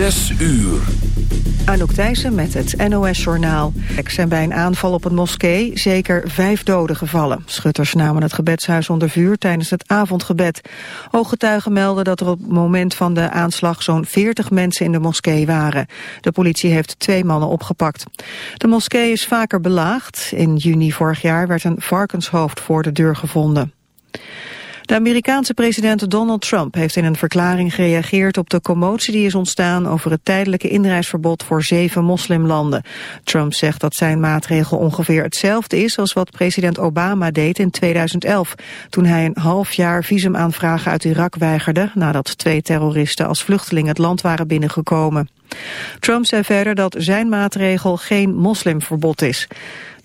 Zes uur. Anouk Thijssen met het NOS-journaal. Er zijn bij een aanval op een moskee zeker vijf doden gevallen. Schutters namen het gebedshuis onder vuur tijdens het avondgebed. Ooggetuigen melden dat er op het moment van de aanslag zo'n 40 mensen in de moskee waren. De politie heeft twee mannen opgepakt. De moskee is vaker belaagd. In juni vorig jaar werd een varkenshoofd voor de deur gevonden. De Amerikaanse president Donald Trump heeft in een verklaring gereageerd op de commotie die is ontstaan over het tijdelijke inreisverbod voor zeven moslimlanden. Trump zegt dat zijn maatregel ongeveer hetzelfde is als wat president Obama deed in 2011, toen hij een half jaar visumaanvragen uit Irak weigerde nadat twee terroristen als vluchteling het land waren binnengekomen. Trump zei verder dat zijn maatregel geen moslimverbod is.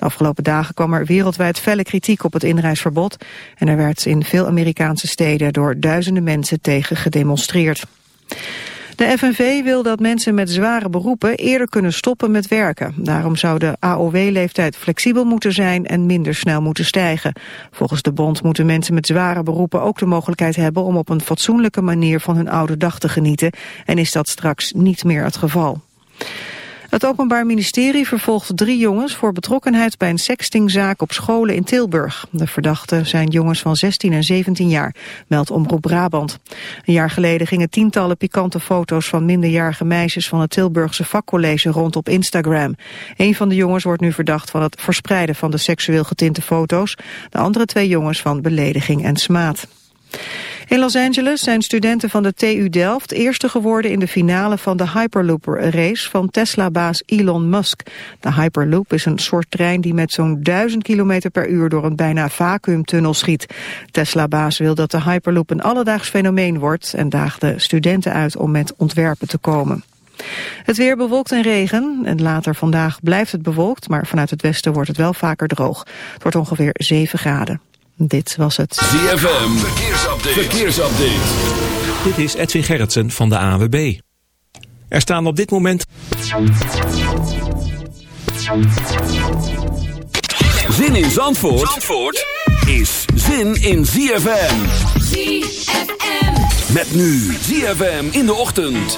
Afgelopen dagen kwam er wereldwijd felle kritiek op het inreisverbod... en er werd in veel Amerikaanse steden door duizenden mensen tegen gedemonstreerd. De FNV wil dat mensen met zware beroepen eerder kunnen stoppen met werken. Daarom zou de AOW-leeftijd flexibel moeten zijn en minder snel moeten stijgen. Volgens de bond moeten mensen met zware beroepen ook de mogelijkheid hebben om op een fatsoenlijke manier van hun oude dag te genieten. En is dat straks niet meer het geval. Het Openbaar Ministerie vervolgt drie jongens voor betrokkenheid bij een sextingzaak op scholen in Tilburg. De verdachten zijn jongens van 16 en 17 jaar, meldt Omroep Brabant. Een jaar geleden gingen tientallen pikante foto's van minderjarige meisjes van het Tilburgse vakcollege rond op Instagram. Een van de jongens wordt nu verdacht van het verspreiden van de seksueel getinte foto's. De andere twee jongens van belediging en smaad. In Los Angeles zijn studenten van de TU Delft eerste geworden in de finale van de Hyperloop race van Tesla-baas Elon Musk. De Hyperloop is een soort trein die met zo'n 1000 km per uur door een bijna vacuümtunnel schiet. Tesla-baas wil dat de Hyperloop een alledaags fenomeen wordt en daagde studenten uit om met ontwerpen te komen. Het weer bewolkt en regen. En later vandaag blijft het bewolkt, maar vanuit het westen wordt het wel vaker droog. Het wordt ongeveer 7 graden. Dit was het. ZFM, verkeersupdate. verkeersupdate. Dit is Edwin Gerritsen van de AWB. Er staan op dit moment... Zin in Zandvoort, Zandvoort is zin in ZFM. ZFM. Met nu ZFM in de ochtend.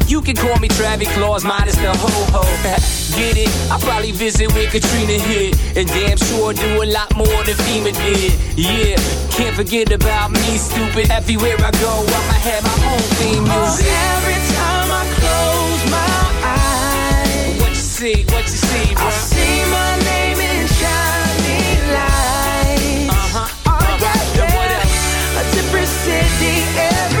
you can call me Travis Claus, minus the ho ho. Get it? I probably visit with Katrina hit, and damn sure do a lot more than FEMA did. Yeah, can't forget about me, stupid. Everywhere I go, I'ma have my own theme music. Oh, every time I close my eyes, what you see? What you see, bro? I see my name in shining lights. Uh huh. Oh, Uh-huh. And what yeah. else? A different city every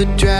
the drive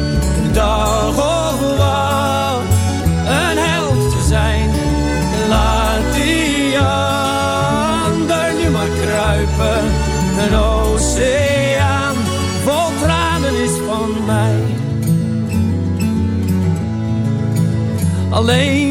Alleen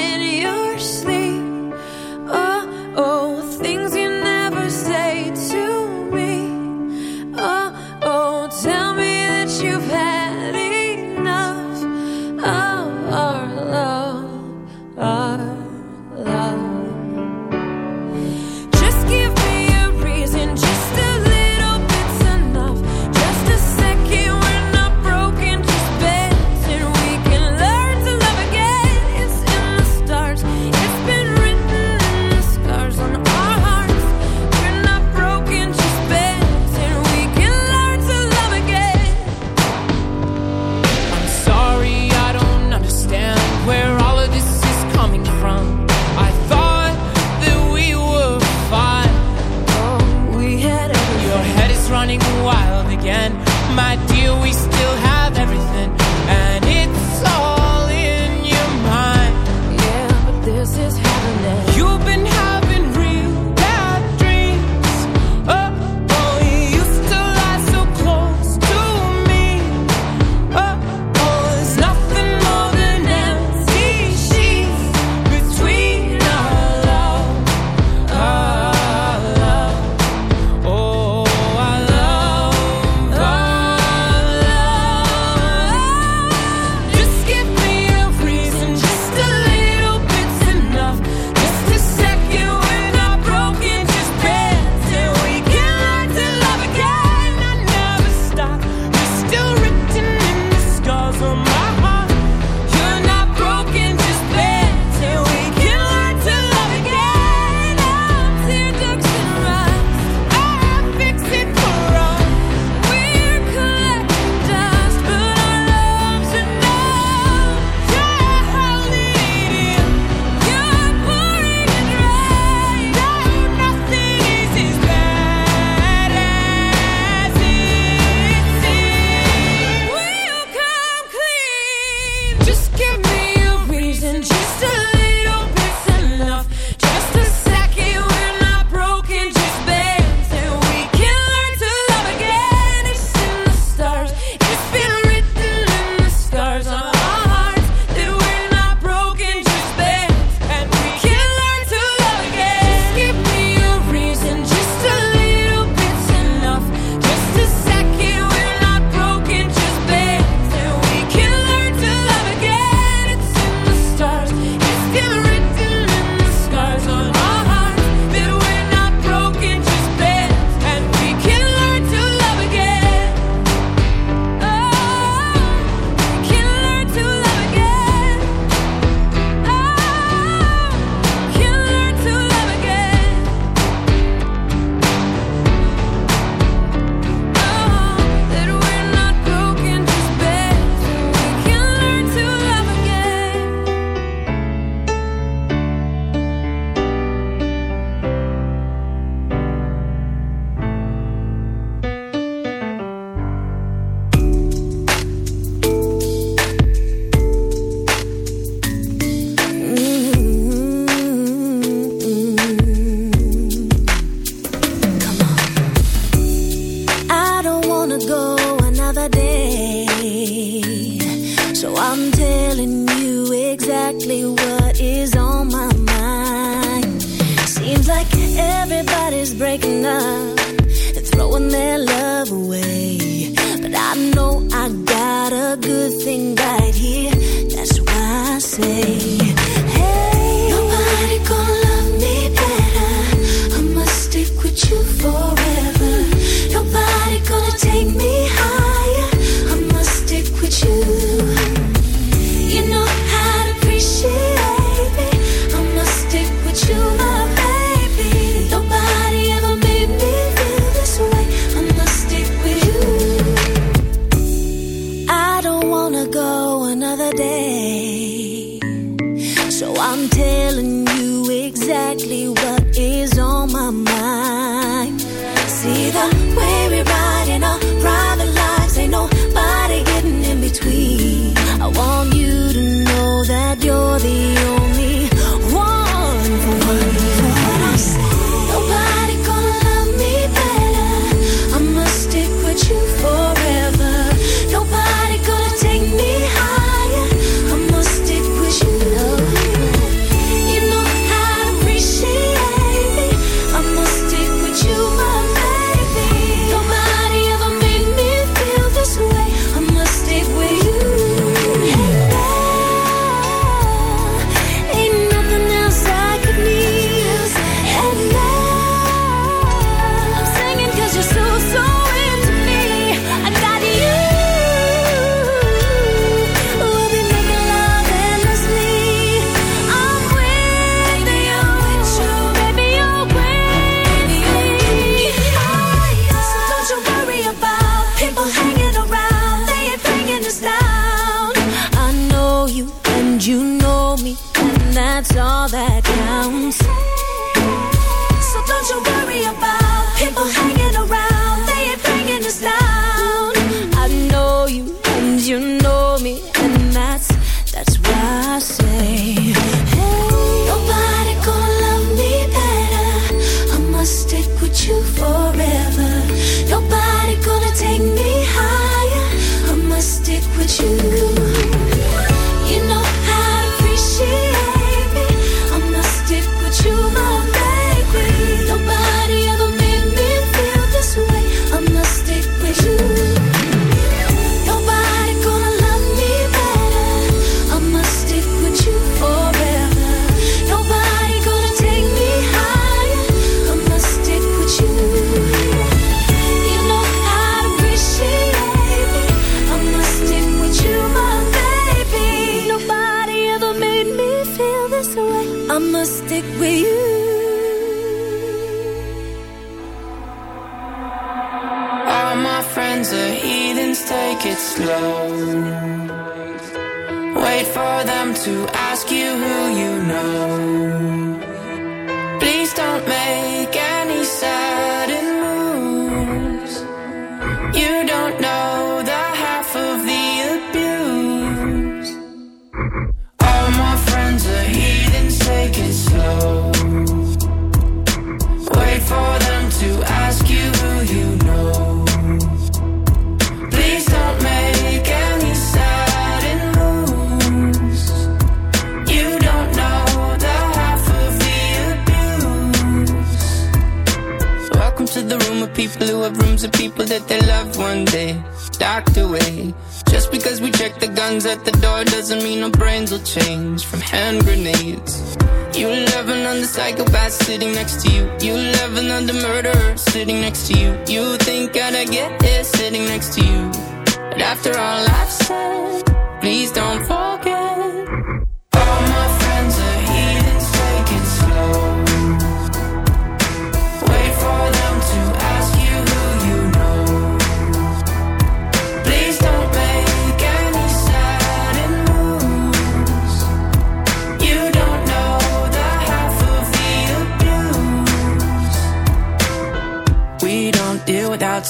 sitting next to you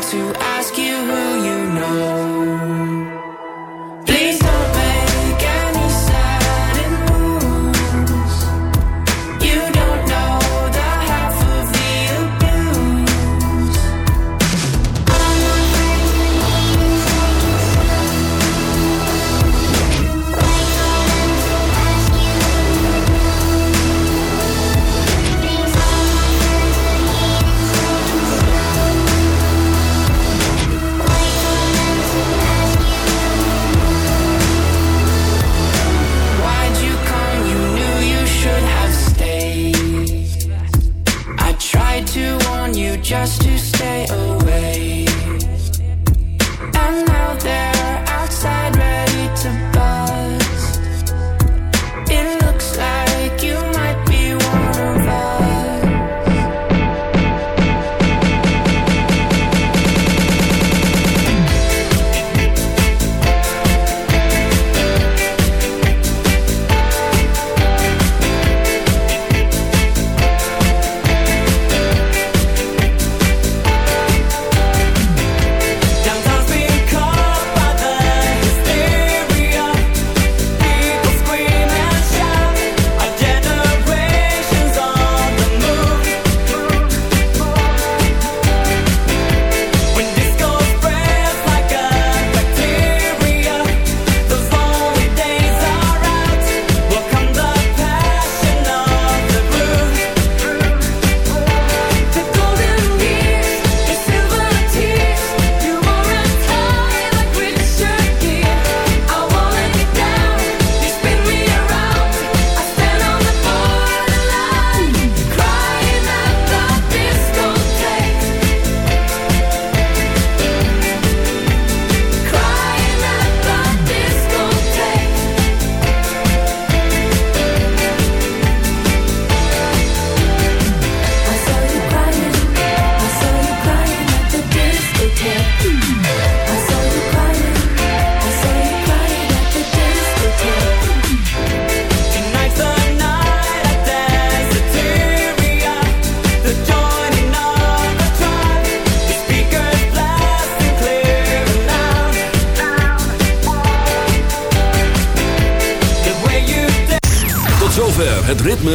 to ask you